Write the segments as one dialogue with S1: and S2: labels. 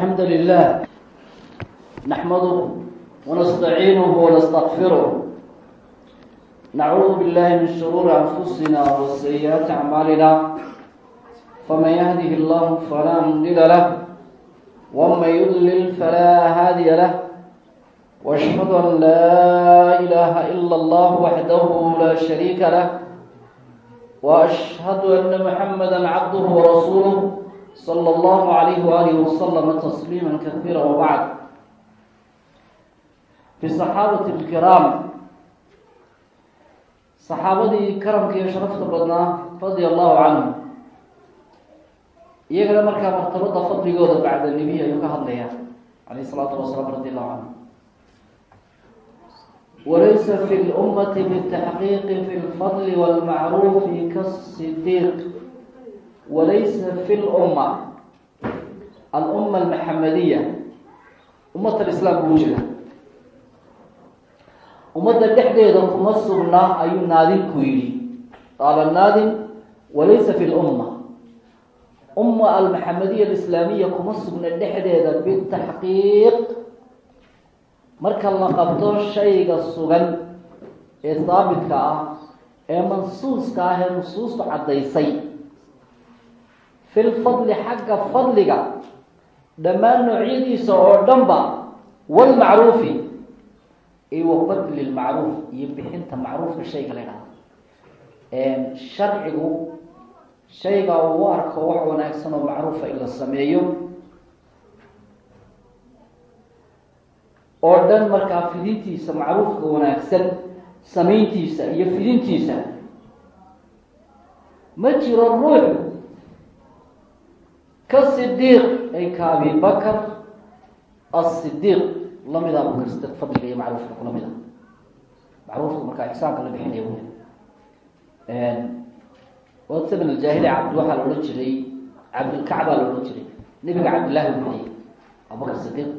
S1: الحمد لله نحمده ونستعينه ونستغفره نعوذ بالله من شرور أنفسنا وسيئات أعمالنا فمن يهده الله فلا مضل له ومن يضلل فلا هادي له واشهد ان لا اله الا الله وحده لا شريك له واشهد ان محمدا عبده ورسوله صلى الله عليه واله وسلم تسليما كثيرا وبعد في الصحابه الكرام صحaabadii karamka iyo sharafta badnaa radia allahu canhum iyagana markaa martabada fadligooda bacda nebiy ayuu ka hadlaya alayh الsalaatu wasalaam radi allahu canhu walaysa fi اlummati bالtaxqiiqi fi اlfadl wاlmacruufi kaالصidiiq walaysa fi اlumma alumma almaxamadiya ummat alislaam buu jira. Ummadda dhexdeeda kuma sugnaa ayuu naadinku yidhi. Qaala naadim walaysa fi lumma. Umma almaxamadiya alislaamiya kuma sugna dhexdeeda bitaxqiiq marka la qabto shayga sugan ee haabitka ah ee mansuuska ah ee nusuustu caddaysay fi lfadli xagga fadliga dhammaan noocyadiisa oo dhanba walmacruufi wabadli lmacruuf iyo bixinta macruufka shayga la idhahdo sharcigu shayga uu arko wax wanaagsan oo macruufa in la sameeyo oo dhan markaa fidintiisa macruufka wanaagsan samayntiisa iyo fidintiisa ma jiro ruux ka sidiiq ay ka abi bakr asidiiq la mid a bukar sidiq fadliga iyo macruufka kula mid a macruufka markaa ixsaanka la bixinaya wy wsaban aljaahili cabd waxaa la odhan jiray cabdulkacbaa la odhan jiray. Nebiga cabdillahi u bixiyey abubakar sidiiq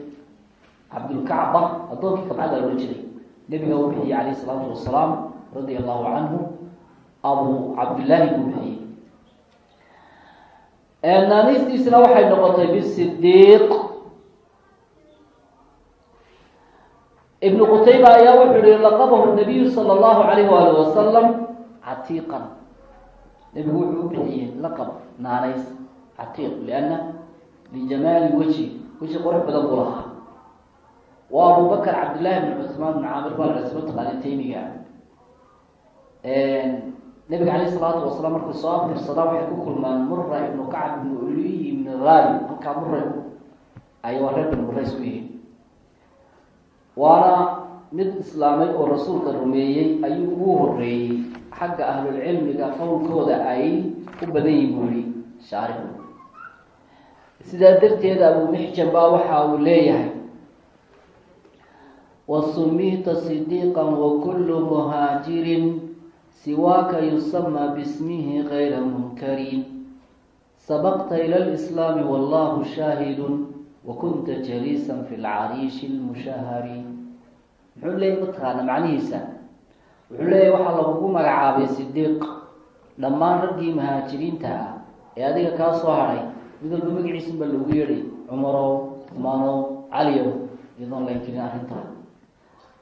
S1: cabdulkacba addoonkii kabcada la odhan jiray. Nebiga u bixiyey calayh isalaatu wasalaam radia allahu canhu abu cabdillaahi buu bixiyey naanistiisna waxay noqotay bisidiiq ibn qutayba ayaa wuxuu yihi laqabahu nabiyu sala allahu alayh waalih wasalam catiiqan. Nebigu wuxuu u bixiyey laqab naanays catiiq lianna lijamaali weji weji qurux badan buu lahaa. Waa abu bakr cabdillahi bn cusmaan bn caamir baa la sma taqaani taymiga nebiga calayh salaatu wasalaam markay soo aftirsadaan waxay ku kulmaan mura ibnu kacb ibnu uliy ibn raali halkaa mura ay waa reer bani mura isku yihiin waana mid islaamay oo rasuulka rumeeyey ayuu ugu horeeyey xagga ahlulcilmiga qowlkooda ay u badan yihiin buu yihi shaarix sidaa darteed abu mixjan baa waxa uu leeyahay wasumita sidiiqa wakulu muhaajirin siwaaka yusama bismihi kayra munkarin. Sabaqta ila lislaami wallahu shaahidun wakunta jaliisan fi lcariishi lmushahari muxuu leeyay mataqaana macnihiisa. Wuxuu leeyahy waxaa lagugu magacaabay sidiiq dhammaan raggii muhaajiriinta ah ee adiga kaa soo hadhay mid walba magaciisun baa loogu yeedhay cumarow usmaanow caliyow iyadoon la inkirin arrintaa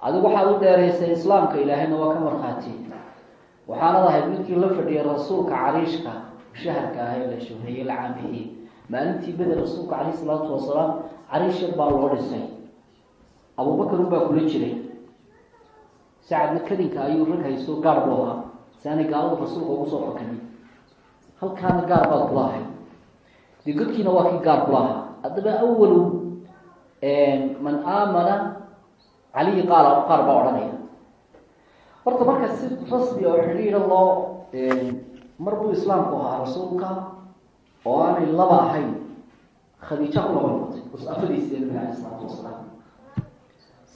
S1: adigu waxaad u dheeraysay islaamka ilaahayna waa ka markhaati waxaanad ahayd midkii la fadhiyay rasuulka cariishka mushaharka ah ee la shuhreeyey la caambixiyey maalintii beder rasuulka calayh isalaatu wasalaam cariish yar baa loo dhisay. Abubakar unbaa kula jiray. Sacadna kadinka ayuu rag haysto gaar buu ahaa. Si aanay gaalada rasuulka ugu soo fakanin halkaana gaar baad kula dee godkiina waa kii gaar kula ahaa. Haddaba awalu man aamana caliyi qaala qaar baa odhanaya horta marka si rasmi oo xidhiira loo mar buu islaamku ahaa rasuulka oo aanay laba ahayn khadiija ku laba noqotay usafadiisi nabiga alay isalaatu wasalaam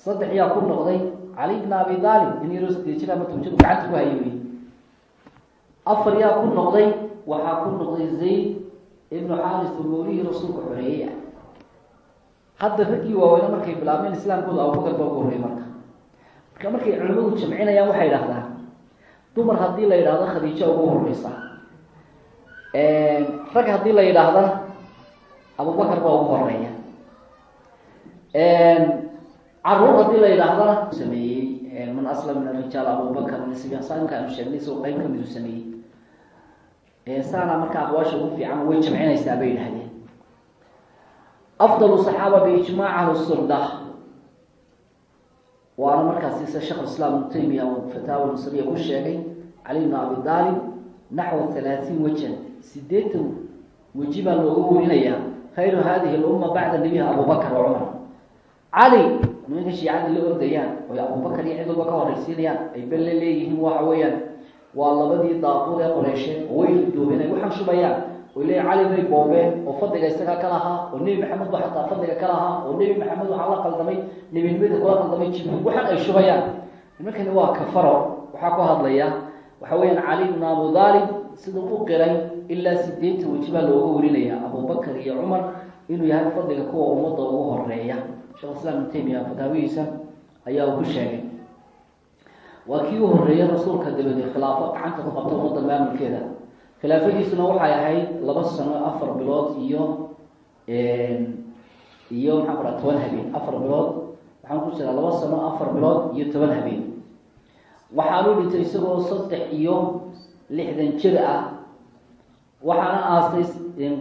S1: saddex yaa ku noqday cali bna abi aalib in yaroo ama tobjir gacanta ku hayay wey afar yaa ku noqday waxaa ku noqday zayd ibnu xaaris mawlihii rasuulka xoreeyey ah hadda raggii waaweyne markay bilaabeen islaamkooda abubakar baa ugu horrey marka marka markay culimadu jamcinayaan waxay idhahdaan dumar haddii la yidhahdo khadiija ugu horeysa rag haddii la yidhaahdana abubakar baa ugu horreeya carruur haddii la yidhaahdana sameeyey. Man aslam min arijaal abubakar nisbiyansa imka aanu sheegnay isagoo sameeyey. Saana marka aqwaasha ugu fiican way jamcinaysaa bay yidhahdeen afdalu saxaaba biijmaac sunna waana markaasi sida sheekh islaam ibnu taymiya uu fataawa nusriya ku sheegay cali bn abi daalib naxwa halaatiin wajan sideetan weji baa looga werinayaa khayru hadihi lumma bacda nebiha abubakar wa cumar cali nimanka shiicadii la ordayaan oy abubakar iyo cid walba ka horeysiinayaan ay belle leeyihiin waxa weeyaan waa labadii daaquud ee qoreysheed oo way ridoobeen ay waxaan shubayaan oy cali bay boobeen oo fadliga isaga ka lahaa oo nebi maxamed ba xataa fadliga ka lahaa oo nebi maxamed waxaa la qaldamay nebinimada kula qaldamay jibriil waxaan ay shubayaan. Nimankani waa kafaro waxaa ku hadlaya waxa weeyaan cali bn abu daalib sida u qiray ilaa sideetan weji baa looga warinaya abubakar iyo cumar inuu yahay fadliga kuwa ummadda ugu horreeya sheekh islaam ibn taymiya fataawihiisa ayaa uu ku sheegay. Waa kii u horeeyay rasuulka dabadeed khilaafo gacanta ku qabta ummadda maamulkeeda khilaafadiisuna waxay ahayd laba sano afar bilood iyo iyo maxaan ku dhaha toban habeen. Afar bilood waxaan ku jiraa laba sano afar bilood iyo toban habeen. Waxaanu dhintay isagoo saddex iyo lixdan jir ah. Waxaana aastay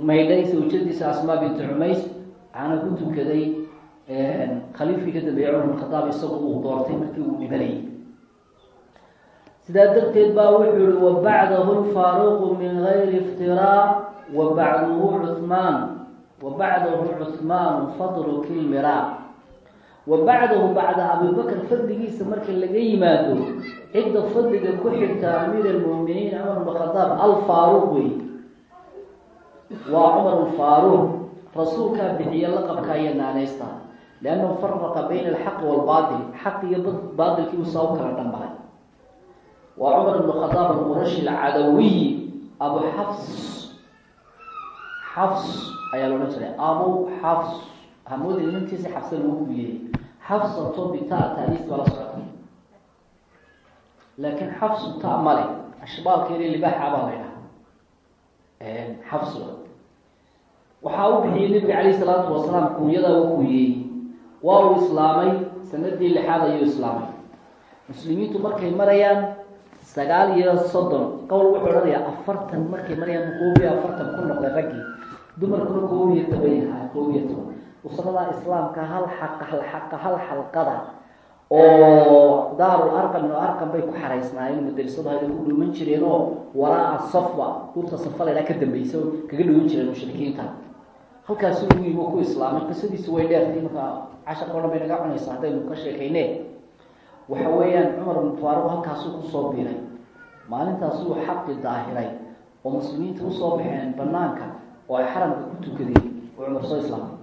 S1: maydhay sawjadiisa asmaa bintu cumays waxaana ku tukaday khaliifkii ka dambeeyey cumar khadaab isagu uu doortay markii uu dhibanayay sidaa darteed baa wuxuu yihi wabacdahu lfaaruqu min gayri iftiraa wa bacduhu cuhmaan wa bacdahu cuhmaanu fadlu kilmiraa wa bacdahu bacda abibakr fadligiisa marka laga yimaado cidda fadliga ku xigta amiir almu'miniin cumar bn khadaab alfaaruq wey waa cumar alfaaruq rasuulkaa bixiya laqabka iyo naaneysta liannahu faraqa bayna alxaqi waalbaatil xaq iyo baatilkii uu saa kala dhambaray waa cumar ibn khadaab alqurashi alcadawiyi abu xafs xafs ayaa la jiray abu xafs hamoodi inantiisa xafsa lagu kuliyey xafsato bita taadiis baa la socotay laakiin xafsu ta male ashbaalkeeda libaaxa baa la ydhaha xafs waxaa u bixiyey nebiga calayh salaatu wasalaam kunyadaa u kuuyey waa uu islaamay sanadii lixaad ayuu islaamay. Muslimiintu markay marayaan sagaal iyo soddon. Qowl wuxuu odhanayaa afartan markay marayaan koob iyo afartan ku noqday raggii dumarkuna koob iyo toban yahaa koob iyo toban. Usradaa islaamka hal xaqa hal xaqa hal xalqada oo daarul arqam ino arqam bay ku xaraysnaayeen madrasadu hayda ku dhuuman jireen oo walaa safba dhulta safa laydhaa ka dambeysa kaga dhuuman jireen mushrikiinta. Halkaasi ugu yimo ku islaamay qisadiisu way dheertay markaa casharka o dhan bay naga cunaysa haddaynu ka sheekayne waxa weeyaan cumar bin faaruq halkaasuu ku soo biiray. Maalintaasuu xaqi daahiray oo muslimiinta u soo baxeen banaanka oo ay xaramka ku tukadeen oo cumar soo islaamay.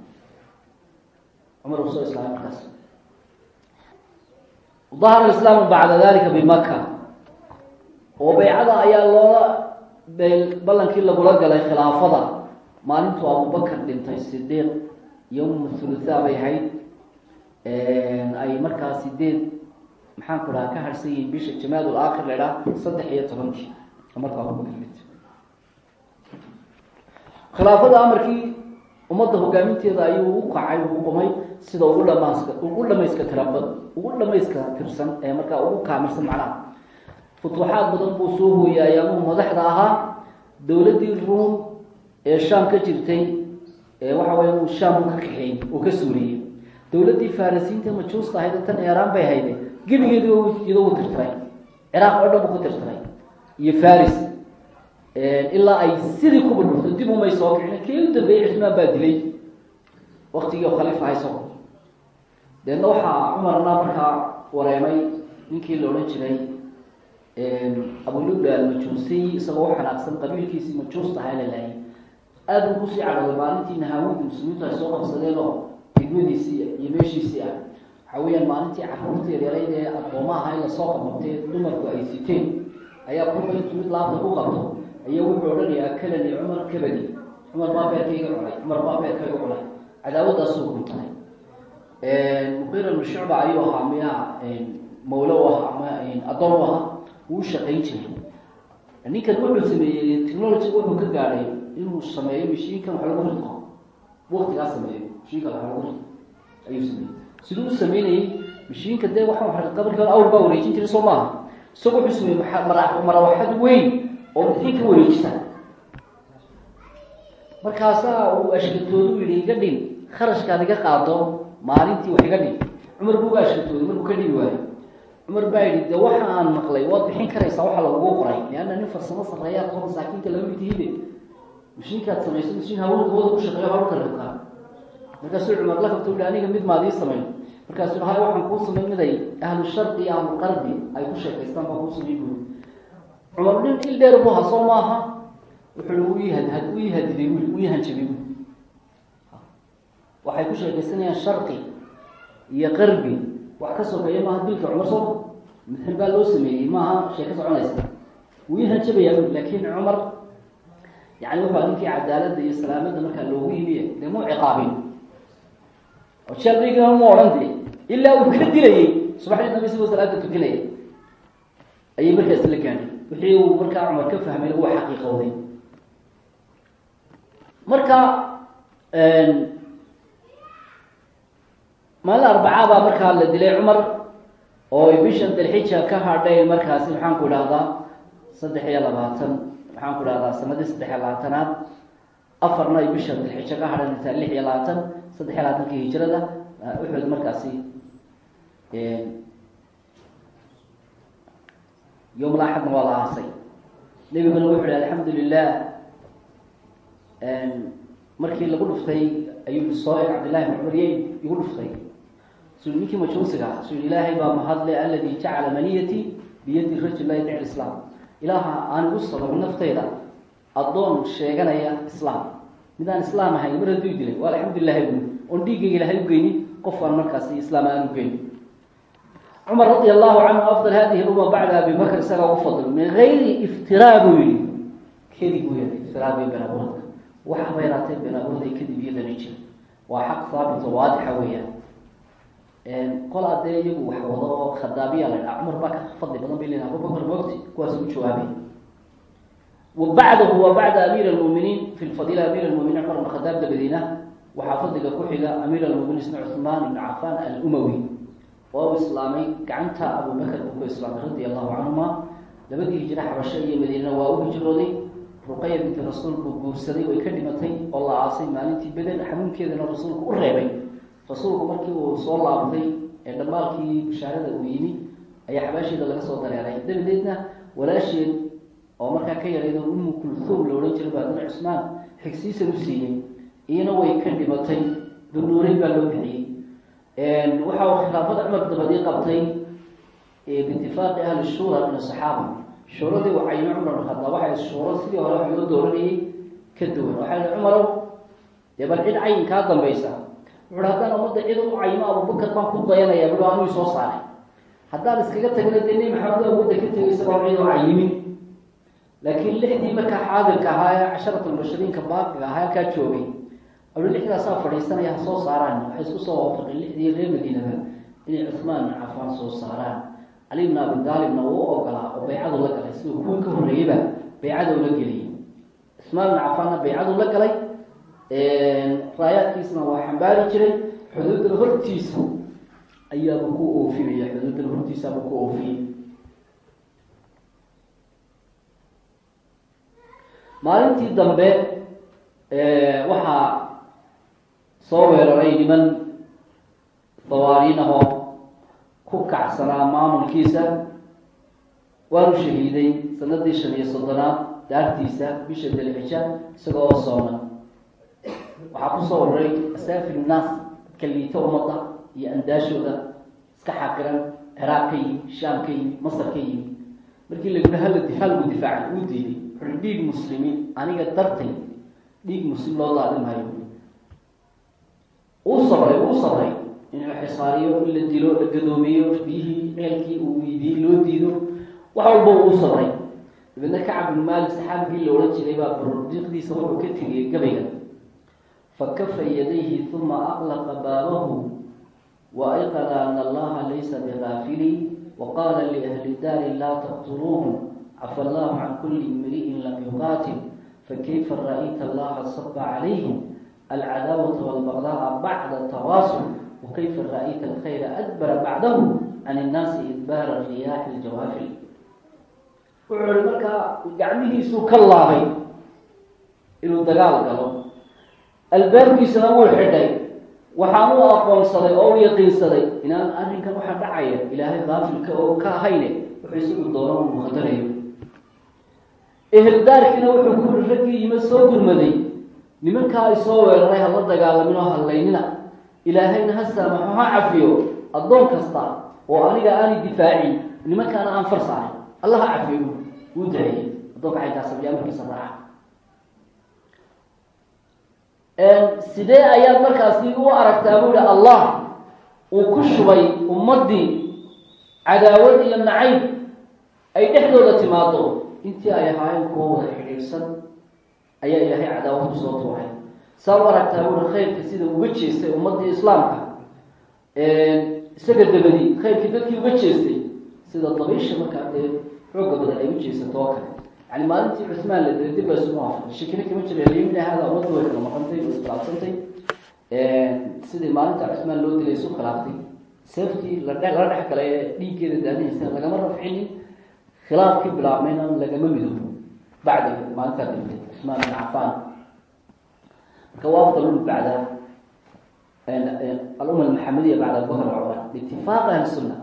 S1: Cumar uu soo islaamay markaas. Dahara islaamu bacda dalika bimaka oo baycada ayaa loola ballankii lagula galay khilaafada. Maalintuu abubakar dhintay sidiiq yowma thuluthaa bay ahayd ay markaa sideed maxaan ku dhaha ka harsan yihiin bisha jamaad aakhir la idhaha saddex iyo tobankii. Markaa abubakar dhintay khilaafada amarkii ummadda hogaaminteeda ayuu u kacay uu qumay sida ugu dhamaaska ugu dhamayska tiraba ugu dhamayska tirsan ee markaa ugu kaamilsan macnaha. Futuuxaad badan buu soo hooyay ayaamuu madaxda ahaa dowladdii ruum ee shaam ka jirtay ee waxa weya uu shaam u ka kaxeeyey uu ka suuriyey dowladdii farisiinta majuusta ahayd tan eeraan bay hayday gebigeedi iyadoo u tirtiray. Ciraaq oo dhan buu ku tirtiray. Iyo faris ilaa ay sidii ku burburto dib umay soo kicin kii u dambeeyey cismaan baa dilay. Waktigii khaliifa hayso. Deedna waxaa cumarna markaa wareemay. Ninkii la odhan jiray abulubda almajuusiy isagoo u xanaaqsan qabiilkiisii majuusta ahaa la laayay. Aada u ku sii cadhooday maalintii nahaawidii muslimiintu ay soo qabsadeen oo degmadiisii iyo meeshiisii ah waxa weeyaan maalintii carruurta yaryarayd ee addoomaha in la soo qababtee dumarku ay siteen ayaa kurba intuu mid laabta ku qabto. Ayaa wuxuu odhanayaa akalani cumar kabadi cumar baa beerkayga cunay cumar baa beerkayga cunay. Cadaawadaasuu guntahay muqira bnu shucba ayuu ahaa miyaa mawlo u ahaa ama addoon u ahaa. Wuu shaqayn jiray. Ninkan wuxuu sameeyey technology wuxuu ka gaadhay inuu sameeyo mashiinkan wax lagu ridqo waktigaa sameeyo mashiinkan wax lagu ridqo ayuu sameeyey siduu u sameynayey mashiinka dee waxaa qabalkii hore awr baa wareejin jiray soo maaha. Isagu wuxuu sameeyey marawaxad weyn oo bixin ka wareejisa markaasaa uu ashkatoodu yihi iga dhin kharashkaad iga qaado maalintii wax iga dhin cumar buu uga ashkatooday markuu ka dhigi waayo. Cumar baa yidhi de waxa aan maqlay waad bixin karaysaa waxa lagugu qoray. Leanna nin farsamo sarreeyaad oo masaakiinta lama mid tihide. Mashiinkaad samayso mashiin hawlka wada ku shaqeeyo hawlka rabtaa markaasuu cumar la kabta uhi aniga mid maad ii samayn. Markaasuu hay waxaan kuu samayn miday ahlu sharqi iyo ahlu qarbi ay ku sheekaystaan baa kuu samayn buuri cumar nin il dheer bu ha soo maaha. Wuxuu ii had uu ii hadiday wiil uu ii hanjabay wiil waxay ku sheekaysanayaan sharqi iyo qarbi wax ka sokeeya maaha dilka cumar soo mixin baa loo sameeyey maaha sheeko soconaysa. Wuu ii hanjabayaa wiil laakiin cumar yani wuxua ninkii cadaaladda iyo salaamada markaa loogu yimiye dee muu ciqaabin oo jaldhigana ma odhan de ilaa uu ka dilayey subaxdii dambe sigoo salaada tukanaya ayay markaas la gaadhay wixii uu markaa cumar ka fahmay waa xaqiiqowday marka maalin arbacaa baa markaa la dilay cumar oo bishan dalxija ka hadhay markaasi maxaan ku idhahdaa saddex iyo labaatan maxaan ku idhahdaa sanadii saddex iyo labaatanaad afarna ay bisha dalxijo ka hadhan intaa lix iyo labaatan saddex iyo labaatankii hijrada uxud markaasi yom laaxadna waa la aasay. Nebiguna wuxu uhi alxamdu lilah markii lagu dhuftay ayuu soo eg cabdillahi bn cumar igu dhuftay. Su ninkii majuusiga ah su ilaahay baa mahadle aladi jacala maniyati biyadi rajul la yadic islaam. Ilaaha aan igu sabab naftayda addoon sheeganaya islaam. Midaan islaam ahayn mar hadduu dilay waa alxamdulilahi bu oon dhiiggayga ilahay ugeyni qof aan markaasi islaam aan ugeyni cumar radi allahu canhu afdal hadihi lumma bacda abi bakr isagaa ugu fadl min gayri iftiraa buu yihi kadib yahay iftiraa bay beenabuurka waxa bay raatee beenabuurda kadib iyadana jira waa xaq haabit oo waadixa weeyaan. Qol adee iyagu wax wado oo khadaabiya la cumar baa ka fadli badan bay leeyihiin abubakr moogti kuwaas u jawaabay wabacdahu wa bacda amiir almuminiin fi lfadila amiir almuminiin cumar bn khadaab dabadiina waxaa fadliga ku xiga amiir almuminiin isna cuhmaan ibn cafan alumawi. Oo u islaamay gacanta abubakr uu ku islaamay radia allahu canhuma labadii hijra xabasho iyo madiinana waa u hijrooday. Ruqaya binti rasuulku guursaday way ka dhimatay. Oo la aasay maalintii beder xanuunkeedana rasuulku u reebay. Rasuulku markii uu soo laabtay ee dhammaalkii bashaarada uu yimi ayaa xabaasheeda laga soo dareeray dabadeedna walaasheed oo markaa ka yaraydo umu kulhuum la odhan jiray baadana cusmaan xigsiisan u siiyey. Iyana way ka dhimatay. Dunuureyn baa loo bixiyey. Waxa uu khilaafada cumar dabadii qabtay biitifaaqi ahli shura min asaxaaba shuuradii uu cayimo cumar khadaab waxay shuuro sidii hore wax loo dooranayay ka duwan. Waxaa yihi cumarow dee bal cid cayin kaa dambaysa. Wuxuuhi haddaan ummadda cid u cayimo abubakar baan ku dayanaya bui anuu soo saaray. Haddaan iskaga tagna dee nebi maxamed ummadda ka tegay isagoo cid u cayimin laakiin lixdii markaa xaadirka ahaa ee casharatulbashariinka baaqiga ahaa halkaa joogay aui lixdaasaa fadhiisanaya ha soo saaraan waxay isku soo waafaqeen lixdii reer madiinaba inay cuhmaan bin cafaan soo saaraan cali bn abi daalibna uu u ogolaa oo baycadu la galay siduu kuwii ka horreeyeyba baycada ula geliyay cuhmaan bin cafaanna baycadu la galay raayaadkiisna waa xambaari jiray xuduuddan hortiisa ayaaba ku oofinaya xuduuddan hortiisaaba ku oofiyey maalintii dambe waxaa soo weeraray niman dawaariin ahoo ku kacsanaa maamulkiisa. Waanu shahiiday sanadii shan iyo soddonaad daartiisa bisha dalxija isaga oo soona waxaa ku soo waray asaafil naas dadka liita ummadda iyo andaashooda iska xaqiran ciraaq ka yimi shaam ka yimi masar ka yimi markii la hala lagu difaacay uu diiday dhiig muslimiin aniga dartay dhiig muslim loo daadin maayo. Uu sabray uu sabray inuu xisaariyo in la dilo la gadoomiyo biyihii ceelkii uu iibiyey loo diido. Wax walba uu sabray. Dabeedna kacab binu maalik saxaabigii la odhan jiray baa bardiiqdiisa wuxuu ka tegiyey gabayga. Fakafa yadayhi uma aqlaqa baabahu wa ayqada ana allaha laysa bigaafili waqaala liahli daari laa taqtuluuhum cafa allahu can kuli imri'in lam yuqaatil fakayfa ra'ayta allaha saba calayhim alcadaawata walbaqdaa bacda tawaasul wakayfa ra'ayta alkhayra adbara bacdahu can innaasi idbaara riyaaxi ljawaafil wuxuu i markaa gacmihiisuu ka laabay inuu dagaal galo albaabkiisana wuu xidhay waxaan u aqoonsaday oo u yaqiinsaday inaan arrinkan waxaa dhacaya ilaahay kaafilka oo ka ahayne wuxuu isagu doono uu qadarayo eheldaarkiina wuxuu kuri raggii yima soo gurmaday. nimankaa ay soo weeraray hala dagaalamin oo hallaynina ilaahayna ha saamaxo ha cafiyo addoon kasta oo aniga aani difaacin nimankaana aan far saaray alla ha cafiyo wuu daceeyey addoonka xaynkaasabya amarkiisa raaca sidee ayaad markaasi u aragtaa buuhi allah uu ku shubay ummaddii cadaawad iyo nacayb ay dhexdooda timaado intii ay ahaayeen kuwa wada xidhiidhsan ayaa ilaahay cadaawad ku soo tuuray. Saa u aragtaa buuhi khayrka sida uga jeestay ummaddii islaamka isaga dabadi khayrkii dadkii uga jeestay sida dabiisha markaa dee xooga badan ay u jeesato oo kale. Yani maalintii cusmaan la dilay dib la isuma waafaqay shikina kama jira liimina hada ummaddu way kala maqantay way iskhilaafsantay sidii maalinta cusmaan loo dilay isu khilaaftay seeftii la lala dhex galay ee dhiiggeeda daadinaysa lagama rafcinin khilaafkii bilaabmayna lagama midoobo bacdi maalintaa diltay cusmaan bin cafaan marka waafdalun bacda alumma almaxamediya bacda abubakr cumar biitifaaq ahli sunna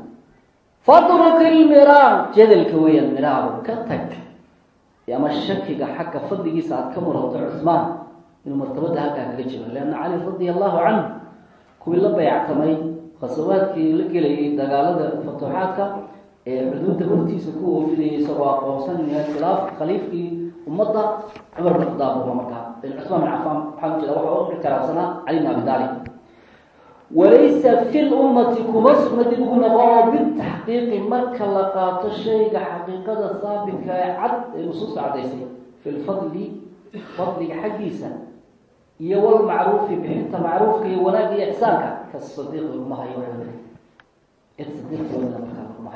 S1: fadruk ilmiraam jadalka weeyaan miraabo ka tag ama shakiga xagga fadligiisa aada ka murato cusmaan inuu martabada halkaa kaga jiro leanna cali radia allahu canhu kuwii la bayactamay khasawaadkii la gelayay dagaalada futuuxaadka xuduudda hortiisa ku oofinayay isagoo aqoonsan khilaaf khaliifkii ummadda cumar bin khadaab uba markaa. Cusmaan bin cafaan waxaa ujeeda waxa u ikaraabsanaa cali bin abi taalib. Walaysa fi lummati kuma sugna dib ugu noqonoo bitaxqiiqi marka la qaato shayga xaqiiqada haabitka ee cad ee nusuusta caddaysay fi lfadli fadliga xaggiisa iyo walmacruufi bixinta macruufka iyo wanaagga iyo ixsaanka kasadiiq laguma hayo waxaa cid sadiiqooda markaa laguma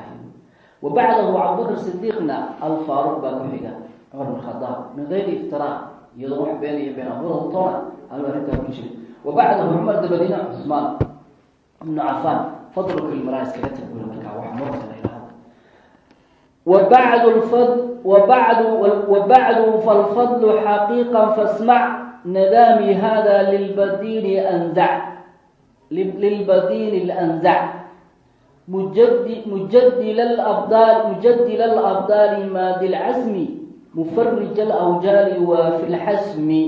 S1: hayo wa bacdahu cabubakr sidiiqna alfaaruq baa ku xiga cumar bin khadaab min gayri iftiraa iyadoo wax been iyo been abuurada toona aanu arrintaa ku jirin wabacdahu cumar dabadiina cusmaan ibnu cafaan fadluka ilmaraa iskaga tagula markaa wax marka la yidhahdo wabacdu wabacdu wabacdu falfadlu xaqiiqa fasmac nadaami hada lilbadini anzac lilbadini lanzac mujadil abdaali maadi lcasmi mufarij alawjaali wa fi lxasmi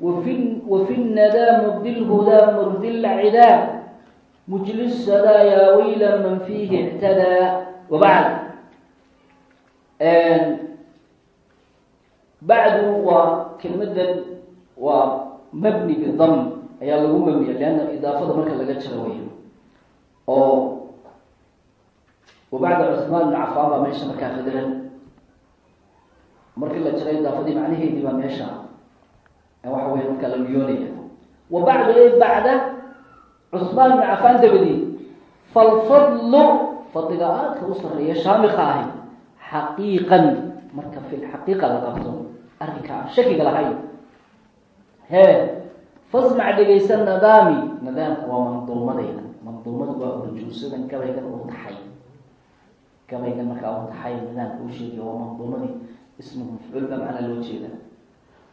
S1: wafi nadaa murdi lhudaa murdi lcidaa mujli sadaa yaa wayla man fiihi ictadaa wabacd bacdu waa kelmadan waa mabni bidam ayaa lagu mabniya lianna idaafada marka laga jara way oo wabacda cuhmaan bn cafaan baa meesha markaa federan markii la jiray daafadii macnaheedii baa meesha ah. waxa wey markaa la niyoonaya wa bacd bacda cuhmaan bn cafaan dabadi falfadlu fadliga aadka u sareeya shaamika ahi xaqiiqan marka filxaqiiqa la qabto arrinka aan shakiga lahayn. Hee fasmac dhegaysa nadaami. Nadaamka waa mandulmadayda manduumadu waa urjuusadan gabaygan uu taxay. Gabaygan markaa uu taxay nadaamka uu sheegaya waa manduumadii ismu mafcuul macnaa loo jeeda.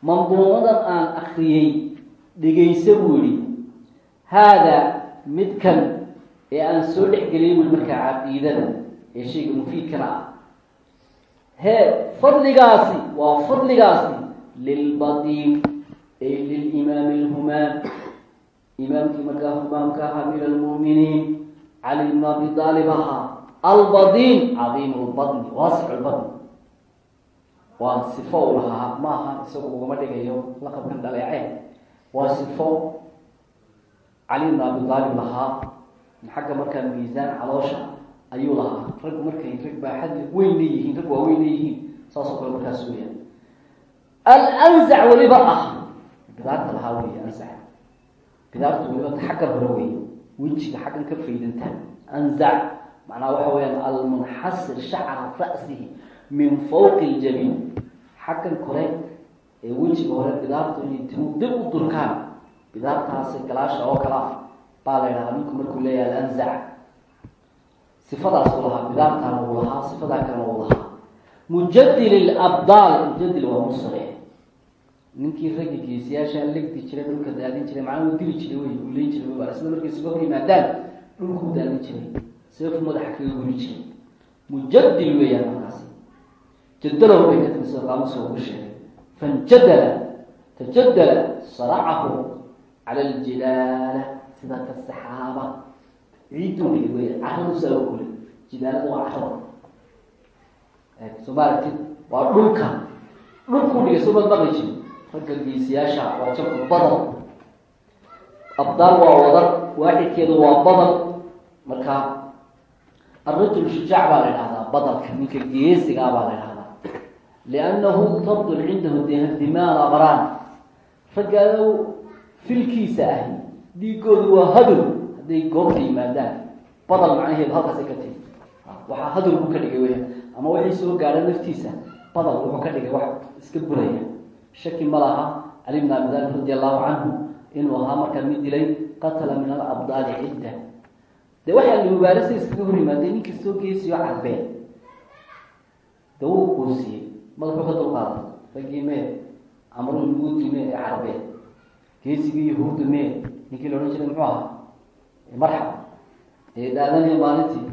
S1: Manduumadan aan akriyey dhegayso buu yihi haadaa midkan ee aan soo dhexgeliyay bui markaa caqiidada ee shayga mufiidkana ah hee fadligaasi waa fadligaasi lilbadiin ay lilimaami lhumaam imaamkii markaa humaamka ahaa min almu'miniin cali bn abi aalib ahaa albadiin cadiim lbadni waasic lbadni waa sifo u lahaa maaha isagu ugama dhigayo laqabkan dhaleece waa sifo cali bn abi aalib lahaa xagga markaa miisaan caloosha ayuu lahaa raggu markay rag baaxad weyn leeyihiin rag waa weyn leeyihiin saasoo kale markaas weya alanzac weliba ah bidaarta lahaa wey anzac bidaartu weliba xagga hore wey wejiga xaggan ka faydanta anzac macnaha waxa weyaan almunxasir shacra ra'sihi min fawqi ljabiin xaggan kore ee wejiga hore bidaartu inay timu dib u durkaan. Bidaartaasi galaasha oo kale ah baa la ydhahaa ninku markuu leeyahay alanzac sifadaas uu lahaa bidaartaana uu lahaa sifadaa kalena uu lahaa. Mujadil labdaal mujadil waa musre ninkii raggi geesiyaashaa legdi jiray dhulka daadin jiray macnaa uu dili jiray wey uu leyn jiray sida markay isuga hor yimaadaan dhulkuu daadin jiray. Seefu madaxa kaga guri jiray. Mujadil weeyaan markaasi. Jadalow bay ka timi sida ugu sheegay. Fanjadala tajadala saracahu cala aljilaala sida ka saxaaba. Ciiduu dhigi wey caradu saa u kule jilaalada waa carada soo ma aragtid waa dhulka. Dhulkuu dhigay soo madmaqli jiri ragga geesiyaasha waa jabku badal abdaal waa wadar waaxidkeedu waa badal marka alrajul shujaac baa la idhahdaa badalka ninka geesigaa baa la idhahdaa liannahu tabdul cindahu dimaal abraan. Ragga filkiisa ahi dhiigoodu waa hadul. Hadday goobta yimaadaan badal macnaheedu halkaasay ka timi. Waxaa hadul ka dhigay weya ama waxay soo gaadha naftiisa badal wuxuu ka dhigay wax iska buraya shaki ma laha. Cali bn abi talib radi allahu canhu inuu ahaa markaa mid dilay qatala min alabdaali cidda. Dee waxaa la mubaarasa iskaga hor yimaadeen nin kastoo geesiyo cadbeen de wuu quusiyey madaxuu ka dulqaaday raggii mee camrul muudi mee ee carbeed geesigii yahuudda mee ninkii la odhan jiray muxuu ahaa? Marxab. Ee dhaadanaya maalintii.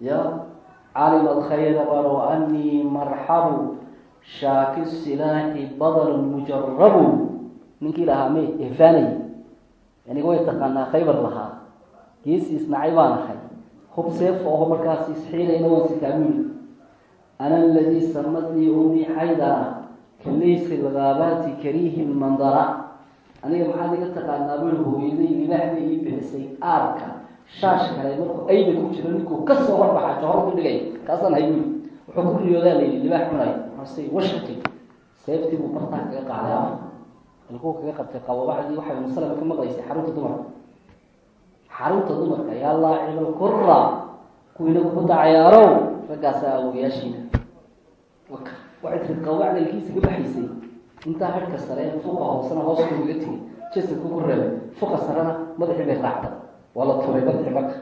S1: Ya calim alkhayra baro anii marxabu shaaki silaaxi badalun mujarabu ninkii lahaa me efaanay aniga way taqaanaa khaybar lahaa. Geesi isnacay baan ahay. Hub seef oho markaas isxiilayna waan sitaamuli ana aladii samadnii umii xaydara ka laysa lgaabaati kariihi mandara aniga maxaad iga taqaanaa bui hooyaday libaaxday ii bixisay aarka. Shaash kale markuu ayda ku jiro ninkuu ka soo warbaxa johor ku dhigay. Kaasaan hay bui wuxuu ku riyoodaa la yidhi libaax cunay marse washati seeftii buu bartaa kaga qaaday af ilkuu kaga qabtay qababaxdii waxay musalama ka maqlaysay xarunta dumarka xarunta dumarka yaa laacibal kura kuwiina kubadda cayaarow raggaasaa awoyaashiina waxay tiri qawacda ilkiisa ka baxaysay intaa hadhka sare fuqa hoosena hoos kugaga tigi jasadku ku reebay. Fuqa sarena madaxii bay raacday. Waa la turay madaxii marka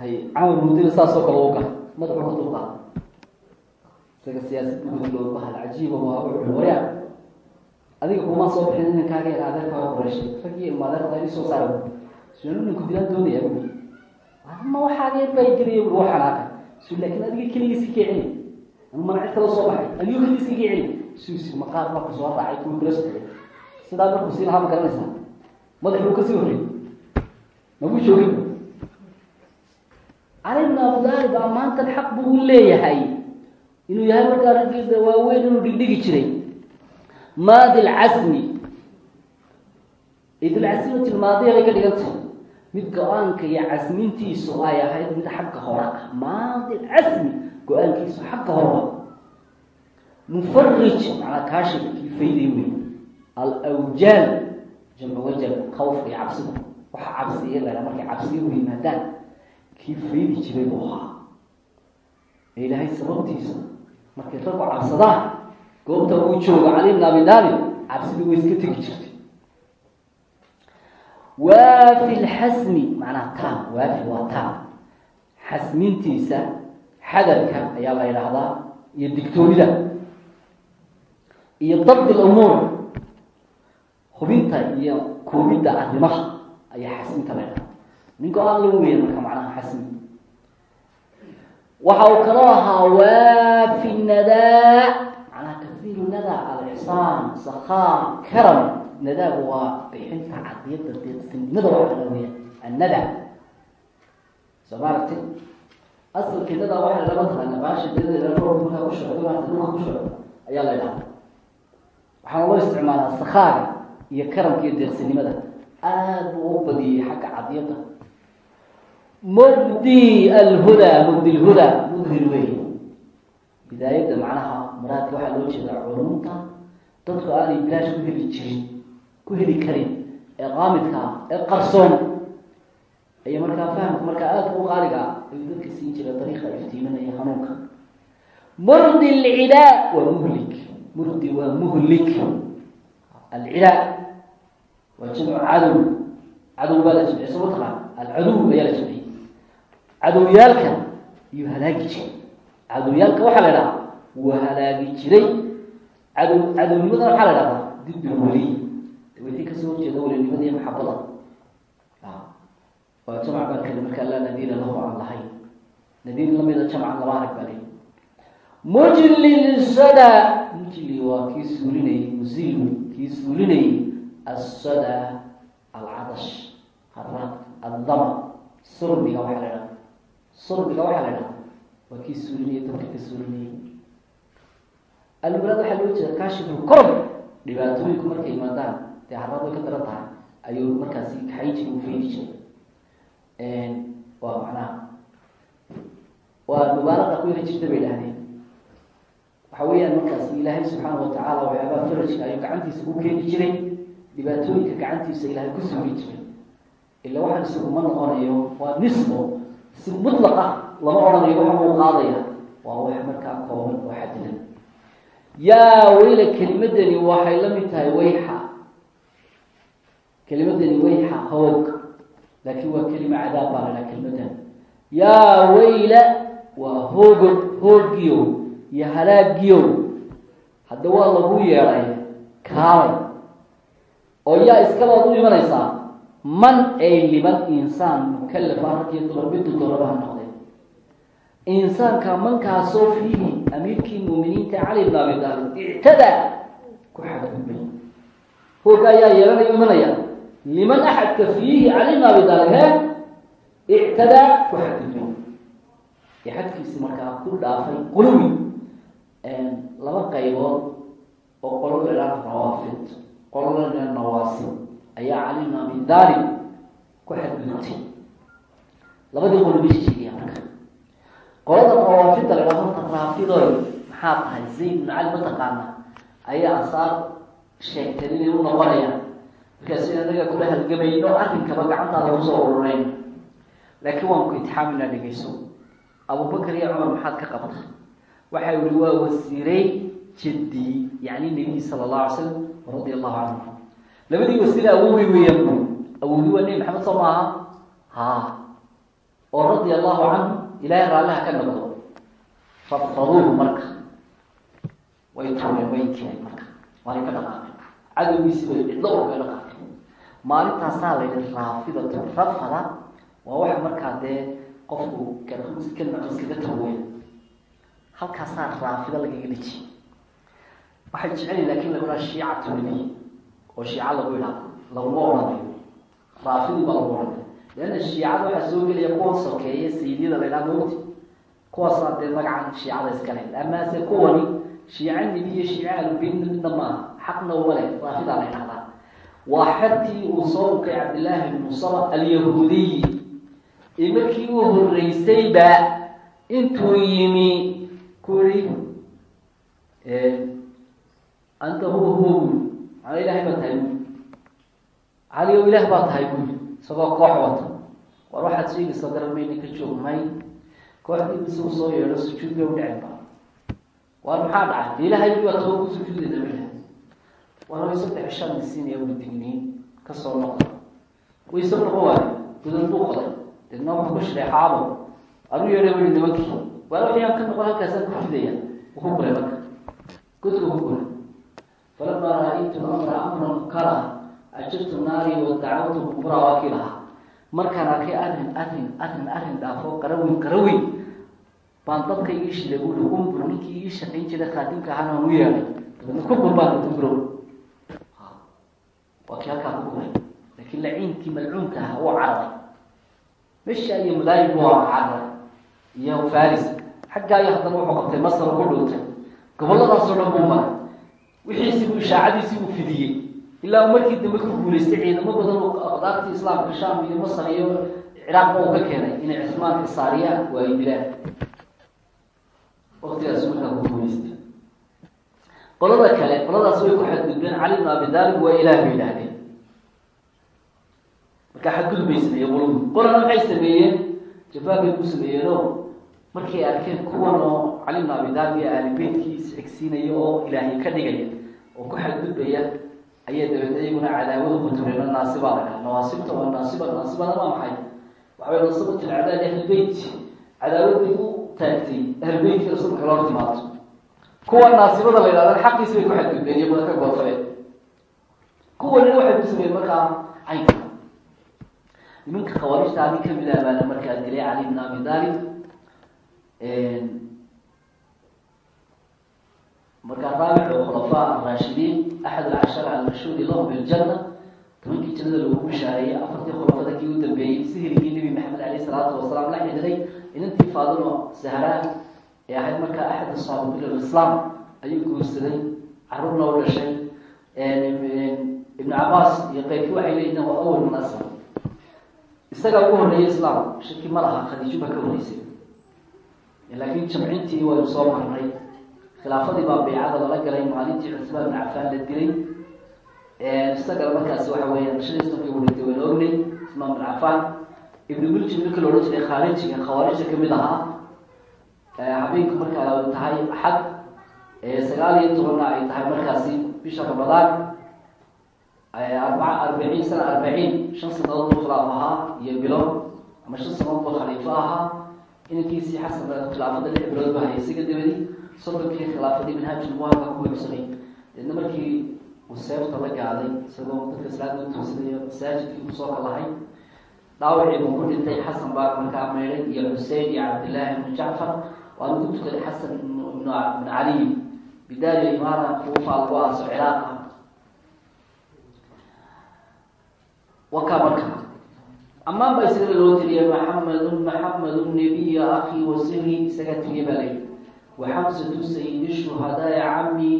S1: hay camar mudina saasoo kale u gal madaxuu ka dulqaada isaga siyaasad bugulo bahal cajiiba waryaa adiga kumaa soo bixin inankaaga yar adeerkaaga qoreyshay raggii ilmaadeerda ini soo saara sunan ninku dilaan doonaya bui ma waxaageed baa bui waa xanaaqay su laakiin adiga keligiisi ka anu mana cid kala soo baxay? Adigo keligiisi ka celi susi maqaar marku soo raacay kuwii kula socday sidaa markuu sii lahaa ma garanaysaa. Madaxuu ka sii horreeyey. Maguu joogin cali bn abu daalib ammaantan xaq buu leeyahay inuu yahay markaa raggiisa waaweyn inuu dhigdhigi jiray. Maadi lcasmi idilcasimati lmaadiya bay ka dhigantay mid go'aanka iyo casmintiisu ay ahayd mid xagga hore. Ah maadi lcasmi go'aankiisu xagga hore mufarij macnaa kaashifkii fayday wey alawjaal jamcu wajal khawfka iyo cabsida waxa cabsiya laha markay cabsiya u yimaadaan kii faydi jiray buu ahaa. Ee ilaahay sababtiisa markay raggu cabsadaan goobta uu joogo cali bn abi daalib cabsidii way iska tegi jirtay. Waafi lxasmi macnaha taam waafi waa taam. Xasmintiisa xadarka ayaa la yidhaahdaa iyo digtoonida. Iyo dabdi lumuur hubinta iyo koobidda arrimaha ayaa xasminta la ydhahdaa nin go'aan lagu weya marka macnaha xasmi waxa uu kaloo ahaa waafi nadaa macnaha kasiiru nadaa alixsaan sakhaa karam. Nadaagu waa bixinta cadiyadda deeqsinimada waxa la weya annada. Soo ma aragti asalkii nadaa waxaa lama taqaana baasha markaa ku socdo maarta dhulka ku socdo ayaa la ydhahda waxaana loo isticmaalaa sakhaaga iyo karamka iyo deeqsinimada. Aada buu u badiyey xagga cadiyadda mubdi alhudaa mubdi lhudaa mudhir wey. Bidaayadda macnaha maraadka waxaa loo jeedaa culumta. Dadku aanay bilaash ku heli jirin ku heli karin ee qaamidka ee qarsoon. Aya markaa fahamka markaa aada u qaaliga ah ayuu dadka siin jira dariiqa iftiiminaya hanuunka. Murdi alcidaa waa muhlik. Murdi waa muhlik. Alcidaa waa jamcu cadow cadow baa la jamciy soo mataqaan alcaduw ayaa la jamciyey cadowyaalka iyuu halaagi jiray. Cadowyaalka waxaa la idhahaa wuu halaagi jiray. Cadow cadownimada waxaa la dhahdaa dib weliy wixii ka soo horjeeda welinimada iyo maxabada. Waa jamc baan kali markaa laa nadiira lahu aan lahayn. Nadiir lamida jamcan laba arag baa leyi mujli sada mujli waa kii suulinayay muzilu kii suulinayay assada alcadash haraad addama surbiga waxaa la idhaha surbiga waxaa la idhaha waa kii suulinayay dadka ka suulinayay almuraad waxaa loo jeeda kaashiful korb dhibaatooyinku markay yimaadaan dee haraad ka daran tahay ayuu markaasi kaxayn jiri u feydi jiray waa macnaha waa mubaalaqa ku yara jirta bay dhahdeen waxa weeyaan markaasi ilaahay subxaana watacaala waxyaabaha farajka ayuu gacantiisa u keeni jiray dhibaatooyinka gacantiisa ilaahay ku sugi jiray ila waxaan isaguma noqonayo waa nisbo si mutlaqa lama odhanayo waxa uu qaadaya waa wax markaa kooban oo xadidan. Yaa weyla kelimadani waxay la mid tahay wayxa. Kelimadani wayxa hoog laakiin waa kelima cadaab baa la kelimadan. Yaa weyla waa hoogo hoogiyo iyo halaagiyo. Hadda waa lagu yeedhay kaalay. Oo yaa iskalaad u imanaysaa man ay liman insaan mukalafa rag iyo dumar ha noqdeen insaanka mankaasoo fiihi amiirkii muuminiinta cali bn abi daalib ictadaa ku xadgudbay hooga ayaa yeelanaya imanaya. Liman axadka fiihi cali bn abi daalib he ictadaa ku xadgudbay ee xadkiisi markaa ku dhaafay quluwi laba qaybood oo qolo la idhaha rawaafid qolo la idhaha nawaasib ayaa cali bn abi daalib ku xadgudubtay labadii qolo meesha sheegaya marka qolada rawaafidda la horta raafidoy maxaa tahay zayd bn cali mataqaana ayaa asaar sheegtay inay u noqonayaan markaasi anaga kula halgamayno arrinkaba gacantaada ku soo ururayn laakiin waan ku itixaaminaa dhegeyso abubakar iyo cumar maxaad ka qabta waxa yihi waa wasiiray jaddi yani nebiyi sala allahu alay slam radia allahu canhu labadii wasiire awowi weeyaan bu waa nebi maxamed soo maaha? Ha. Oo radia allahu canhu ilaahay raalliha ka noqdo fadfaduuhu marka. Way tuureen way keeneen marka. Waanay ka dhaqaaqeen cadowgiisi bay cidlo uga dhaqaaqeen maalintaasaa la yidhi raafidatu rafada waa waxa markaa dee qofku kalmaiskaga taweya halkaasaa raafida lagaga dhiji waxay jeceli laakiin lagu dhaha shiicatu nabiy oo shiica lagu idhaado laguma odhanayo raafidi baa lagu odhanaya leanna shiicada waxaa soo gelaya kuwan sokeeye sayidiyada la ydhaha moti kuwaasaa dee magacan shiicada iskale amaase kuwani shiica nebi iyo shiica alubin midna maaha xaqna uma leh. Raafidaa la ydhahdaa waa xertii uu soo ukay cabdillaahi bnu saba alyahuudiyi ee markii uu horeysayba intuu yimi kuri anta huwa huwa. buli macnaa ilahay baa tahay buli cali o ilaah baa tahay buli isagoo koox wata war waxaad sheegaysaa garamayna ka joogmay. Kooxdii bis u soo yeedho sujuud bay udhaceen ba war maxaa dhacay? Ilahay baa taba ku sujuudayda war way saddex cishaan misiinaya uli digniin ka soo noqda wayse noqon waayo gudan buu qoday. Deedna wuxuu ku shareexaabo anu yeedha weli nimankii waa waxyaan ka noqon halkaasaan ku ridaya wuu ku guray marka. Godka ku guray falamaa ra'aytu amra amran kara ajabtu naari wa dacwatu kubra waa kii lahaa markaan arkay arrin arrin arrin arrin dhaafo qaraweyn qaraweyn baan dabka ii shiday buui umbur ninkii ii shaqayn jiray khaadimka ahaan aan u yeedhay dabeedna ku gurbaan kugurow waa kii halkaa ku guray laakiin laciinkii malcuunka ahaa uu cararay meesha iyo madaayib waa cararay iyo faris xaggaayo haddana wuxuu qabtay masar ku dhuutay goboladaasoo dhan buu maray wixiisi buu ishaacadiisii uu fidiyey. Ilaa markii dambe ku guulaystay oo aqdaartii islaamka sham iyo masar iyo ciraaqba uu ka keenay inay cismaan xisaariyaan waa ay dilaan waktigaas markaa ku guulaystay qolada kale qoladaas way ku xadgudbeen cali bn abi daalib waa ilaah bay idhaahdeen markaa xadgudub bay sameeyeen qoladu. Qolana maxay sameeyeen jafaabay ku sameeyeeno markay arkeen kuwan oo cali bn abi daalib iyo aali beytkii isxigsiinaya oo ilaahay ka dhigaya oo ku xadgudbaya. Ayay dabeedna iyaguna cadaawada kutureeno naasibaa la nawaasibta waa naasiba naasibana waa maxay? Waxaway nasabat ilcadaad ahlbeyt cadaawadii u taagtay ahlbeytka rasuulka loo timaado. Kuwa naasibada la yidhahdan xaqiisi bay ku xadgudbeen iyaguna ka goofadeen kuwanina waxay ku sameeyeen markaa caynka nimanka khawaarijta nin ka mid ah baana markaa dilay cali bn abi talib markaa raabic oo khulafaa araashidiin axad alcashara almashhuudi lahum biljana tobankii jannada lagu bishaareeyey afartii khulafada kii u dambeeyey sihirigii nebi maxamed aleyh salaatu wasalaam la xidhiday inantii faadimo sahraa ee ahayd markaa axad asaabiqiin alislaam ayuu guursaday caruurna u dhashay ibnu cabaas iyo keyrkii waxay leeyihiin waa awal min aslam. Isagaa ugu horreeyay islaam shaki ma laha khadiijo baa ka horeysay laakiin jamcintii waynu soo marnay khilaafadii baa baycada lala galay maalintii cusmaan bin cafaan la dilay. Isagana markaasi waxa weya shadii sonkii wareegtay waynu ognay cusmaan bin cafaan ibnu muljim ninka la odhan jiray khaarijiga khawaarijta ka mid ahaa. Habeenku markaa tahay axad. Sagaal iyo tobanna ay tahay markaasi bisha ramadaan. Arbaa arbaciin sana arbaciin. Shan sanadood buu khilaaf ahaa iyo bilo ama shan sanadood buu khaliifo ahaa. Inankiisii xasan khilaafada lix bilood ba hayay isaga dabadi soddonkii khilaafadii manhaajul muwaafaq ku buuxsamay deedna markii seefta la gaaday isagoo dadka islaamka tuursanayo masaajidkii ku soo kalahay dhaawacii buu ku dhintay xasan baa markaa meydhay iyo xusein iyo cabdillaahi ibnu jacfar waanu ku tukaday xasan ibnu caliy bidaari imaara kuufa lagu aaso ciraaq wakaa marka amaan baa isaga loo tiriya maxamedun maxamedun nabiya akhi wasiri isagaa tiriya baa layihi waxamsatu sayidi shuhadaai cami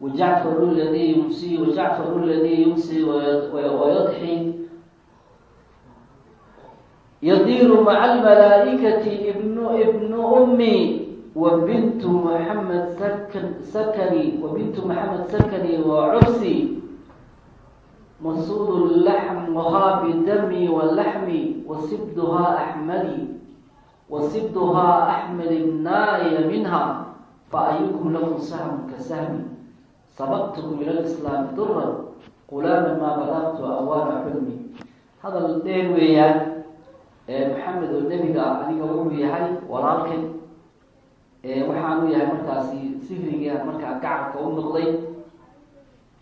S1: wajacfaru ladii yumsi wajacfaru ladii yumsi wayadxi yadiiru maca almalaaikati ibnu ibnu ummi wabintu maxamed sakan sakani wabintu maxamed sakani wacursi masuud laxm wahaa bidami walaxmi wasibduhaa axmadi wasibduhaa axmed ibnaaya minha faayukum lahu sahmu ka sahmi sabaqtukum ila lislaami duran qulaama maa balagtu awaana xulmi hadal dheer weeyaan maxamed oo nebiga aniga wuxuu yahay walaalkay waxaanu yahay markaasi sihriga markaa gacalka u noqday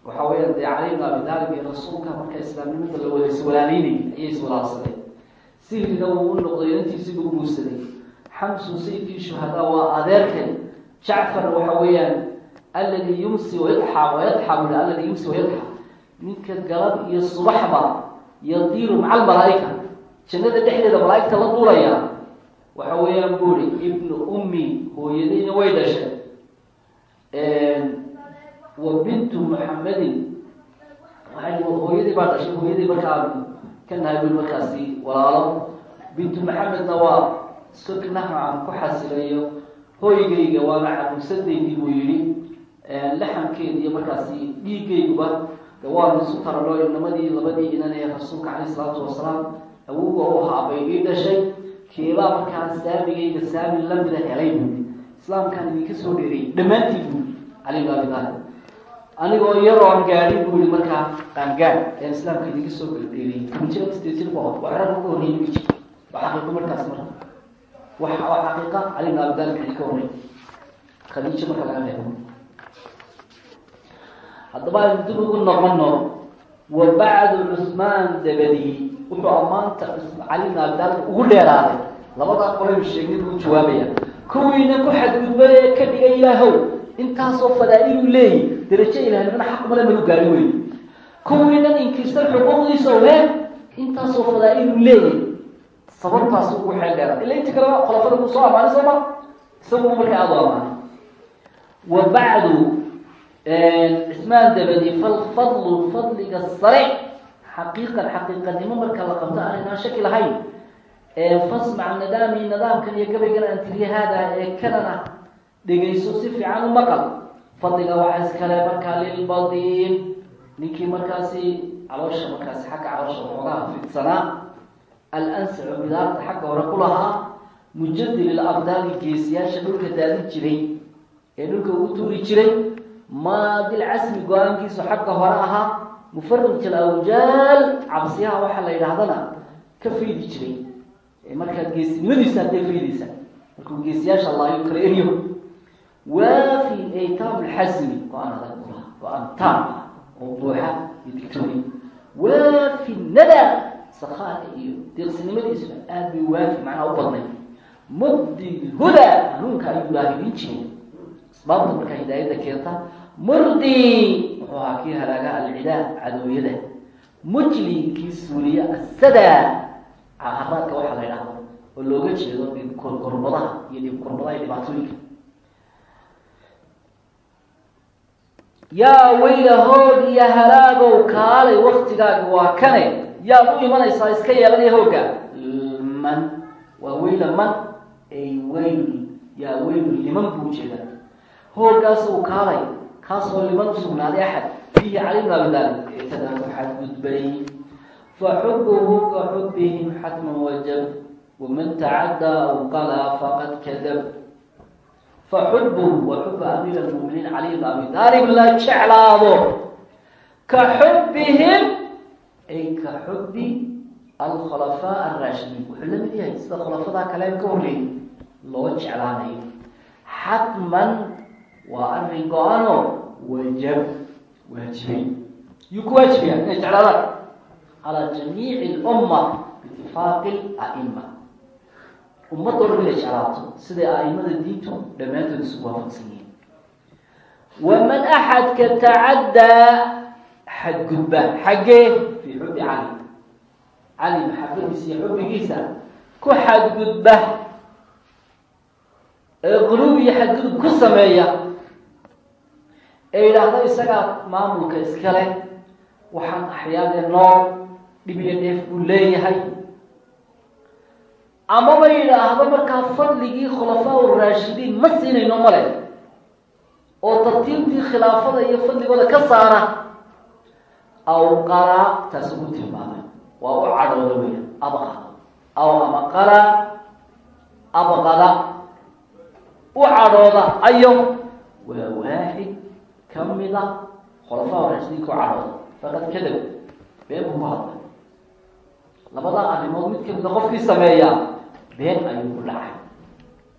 S1: waxa weeyaan dee cali bn abi taalib iyo rasuulka marka islaamnimada la wada ayay iswalaabsaday sihrina wuu u noqday intiisibu guursaday xamsu sayidkii shuhadaa waa adeerkay. Jacfar waxa weeyaan alladii yumsi wayadxa wayadxa bui alladii yumsi wayadxa ninka galab iyo subaxba yadiiru maca almalaaika jannada dhexdeeda malaaigta la duulaya. Waxa weeyaan buri ibnu ummi hooyadayna way dhashay wa bintu muxamedin waay hooyadii baa dhashay hooyadii markaa ka nahay bui markaasi walaalo bintu maxamedna waa suknaha aan ku xasilayo hooygayga waana caruursadaydii buu yihi laxamkeedi iyo markaasi dhiigayguba de waanu isu tarano inamadii labadii inan ee rasuulka caleyh isalaatu wasalaam awowga u ahaa bay ii dhashay. Keebaa markaa saamigayga saami lamida helay buui islaamkaan idinka soo dheerayy dhammaantii buui cali bn abi taalib anigoo yaroon gaadhin buu yihi markaa qaangaad ayaan islaamka idinka soo dheerayy jir waa rag uga xaqiiqo markaas marka. Wa xaqiiqa cali bn abi taalib idinka horreey khadiijo marka laga reebo. Haddaba aynu dib ugu noqono wa bacdu cusmaan dabadi. Wuxuu ammaanta cali bn abi taalib ugu dheeraaday labadaa qolaynu sheegnay buu jawaabaya. Kuwiina ku xadgudbay ee ka dhigay ilaahow intaasoo fadaa-ilu leeyi darajo ilahnimana xaqmale malu gaari wey kuwiinan inkirsan xuquuqdiisa ogean intaasoo fadaa-ilu leeyi sababtaas ugu xeel dheera ila inti kaleba khulafada ku soo amaanay sooma isagu markaa aada u amaanay. Wa bacdu cismaan dabadi falfadlu fadliga sare. Xaqiiqan xaqiiqanimo marka la qabto aaninaan shaki lahayn. Fasmac nadaami nidaamkan iyo gabaygan aan tiriya haada ee kanana dhegayso si fiican u maqal. Fadliga waxaa iskale markaa lilbadiin ninkii markaasi caloosha markaasi xagga caloosha xoogaha fidsanaa alansacu bidaarta xagga hore ku lahaa. Mujadil ilabdaali geesiyaasha dhulka daadin jiray. Ee dhulka ugu tuuri jiray. Maadil casmi go'aankiisu xagga hore ahaa. Mufarij alawjaal cabsiyaha waxaa la yidhaahdana ka faydi jiray. Markaa geesinimadiisa hadday faydaysa markuu geesiyaasha laayo kala eryo waafi aytaam lxasmi go'aan adag ulaha go'aan taam ah oo buuxa iyo digtooni waafi nada sakaaga iyo deeqsinimadiisuna aada bay waafi macnaha u badnay mubdi huda hanuunka ayuu ilaaha idin jiray asbaabta markaa hidaayadda keenta murdi wuxuu ahaa kii halaaga alcidaa cadooyada mujli kii suuliya asada haraadka waxaa la oo looga jeedo dhibkorgorbadaha iyo dhibkorbadaha iyo dhibaatooyinka yaa weyla hoog iyo halaagow kaalay waktigaagi waa kane. Yaad u imanaysaa iska yeelanaya hoogga man waa weyla man ay weyl yaa weylu liman buu u jeedaa hooggaas uu kaalay kaasoo liman usugnaaday axad. Fiihi cali bn abi daalib ictadaa ku xadgudbay faxubuhu ka xubihim xatman wajab waman tacaddaa aw qalaa faqad kadab faxubuhu wa xuba amiir almuminiin cali bn abi daalib la jeclaado ka xubihim ay ka xubi alkhulafaa alraashidiin wuxuu la mid yahay sida khulafadaa kale ka horreeyay loo jeclaanayo xatman waa arrin go-ano wajab waajibay yuu ku waajibaya inay jeclaadaan calaa jamiici lumma biitifaaqi aima ummadoo dhan inay jeclaato siday aimada diintu dhammaantood isugu waafaqsan yihiin. Waman axadka tacaddaa xadgudba xaggee fii xubbi cali cali maxabadiisa iyo xubbigiisa ku xadgudba. Ee quluub iyo xadgudub ku sameeya. Ee yidhaahdo isagaa maamulka iskale waxaan axyaadee nool dhib iyo dheef buu leeyahay amaba yidhaahdo markaa fadligii khulafaa uraashidiin ma siinayno male oo tartiibtii khilaafada iyo fadligooda ka saara aw qalaa taasi ugu tilmaamay. Waa u cadhooda weya abqada aw ama qalaa abqada u cadhooda ayo waa waaxid kamida khulafaa uraashidiinka u cadhooda faqad kadab been buu ku hadlay. Labadaa arrimood mid kamida qofkii sameeyaa been ayuu ku dhacay.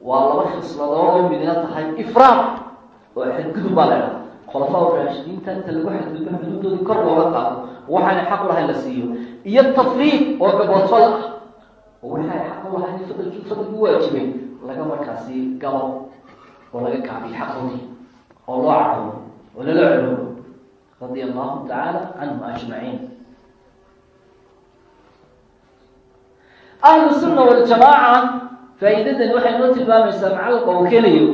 S1: Waa laba khisladood oo midna tahay ifraad oo xadgudub baa laydhaha khulafaa raashidiinta inta lagu xadgudbo xuduudoodii kor looga qaado waxaanay xaq u lahayn la siiyo. Iyo tafriid oo gaboodfal ah oo waxaay xaq u lahayn fadligi waajibay laga markaasi galo oo laga kaabiyo xaqoodii oo loo cadhoodo oo lala celoobo radia allahu tacaala canhum ajmaciin ahlu sunna waljamaaca faa'iidadan waxay noo tilmaamaysaa macalqa uu keenayo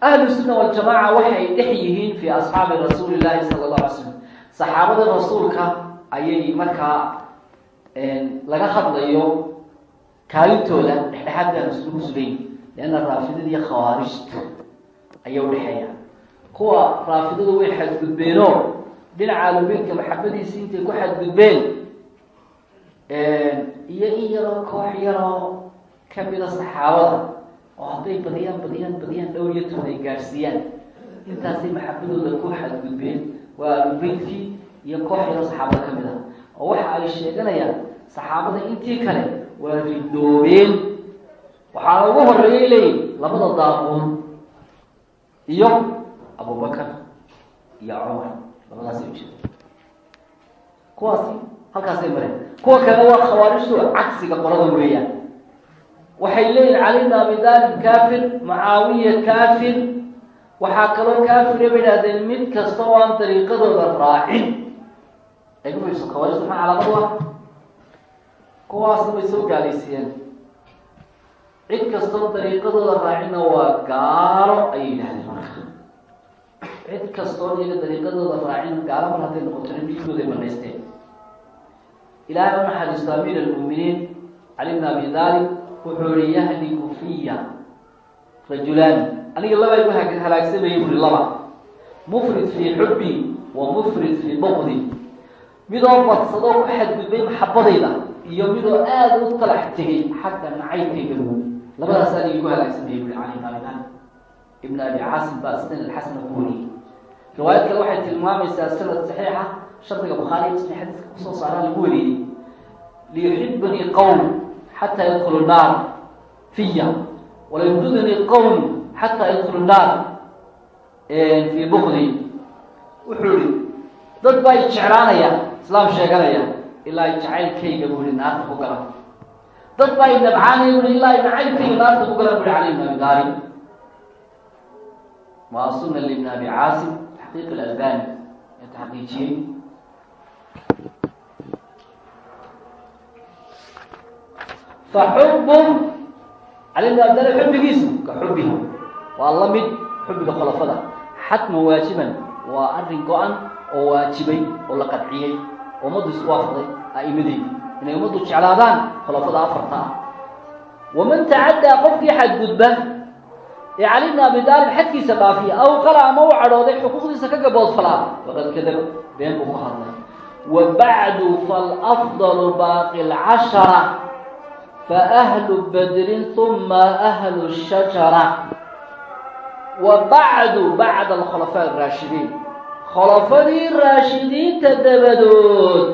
S1: ahlu sunna waljamaaca waxay dhex yihiin fii asxaabi rasuuli llahi sala allahu alay slam saxaabada rasuulka ayay markaa laga hadlayo kaalintooda dhexdhexaad baan islugu sugayn leanna raafidada iyo khawaarijta ayaa udhexeeya kuwa raafidadu way xadgudbeenoo dhinaca alubeedka maxabadiisii intay ku xadgudbeen iyo in yaroo koox yaroo kamida saxaabada oo hadday badiyaan badiyaan badiyaan dhowr iyo toban ay gaadhsiiyaan intaasay maxabadooda ku xadgudbeen waa alubeydkii iyo koox yaroo saxaabada ka mid ah oo waxa ay sheeganayaan saxaabada intii kale waa ridoobeen waxaana ugu horeeyay leeyihiin labada daaquun iyo abubakar iyo cumar labadaasay ujeeda kuwaasi halkaasay mareen. Kuwa kale waa khawaarijtu cagsiga qolada weeyaan waxay leeyihiin cali bn abi daalib kaafir mucaawiya kaafir. Waxaa kaloo kaafire bay idhahdeen mid kasta oo aan dariiqadooda raacin. Egmayso khawaarijta maxaa calaamad u ah? Kuwaasna way soo gaalaysiiyeen cid kastoo dariiqadooda raacinna waa gaalo ayay yidhahdeen marka. Cid kastoo iyaga dariiqadooda raacin gaalo mar hadday noqotona midkooday banaysteen ilaahay u naxariisto amiir almuuminiin cali bn abi daalib wuxuu ihi yahliku fiya rajulaani aniga laba igu halaagsamaya buri laba. Mufrid fii xubbi wa mufrid fii bukdi midoo badsadoo ku xadgudbay maxabadayda iyo midoo aada u talax tegay xagga nacaybkayga labadaas aniga igu halaagsamaya buri cali bn ibn abi caasim baa sidan alxasana ku riwaayad kale waxay tilmaamaysaa sanad saxiixa shardiga bukhaari muslim xadiiska ku soo saaraa lagu wariyey liyuxibanii qowm xataa yadkulu naar fiya walayubdudanii qowm xataa yadkulu naar fii bukdi wuxuu yihi dad baa i jeclaanaya islaam sheeganaya ilaa jacaylkayga buu yihi naarta ku galan dad baa i nabcaanaya ilaa nacaylkayga naarta ku galan bui cali ibn abi daalib waa suna libn abi caasim taxqiiq alalbani ee taxqiijiyey faxubum cali ibn abi daalib xubbigiisu ka xubbihi waa la mid xubbiga khulafada xatman waajiban waa arrin go-an oo waajibay oo la qadciyey oo ummaddu isku waafaqday a'imadii inay ummaddu jeclaadaan khulafada afarta ah waman tacaddaa qofkii xadgudba ee cali bn abi daalib xadkiisa dhaafiya aw qala ama u cadhooday xuquuqdiisa ka gaboodfalaa faqad kadab been hadlay wa bacdu baaqi lcashara faahlu badrin uma ahlu shajara wa bacdu bacda alkhulafaa araashidiin khulafadii raashidiinta dabadood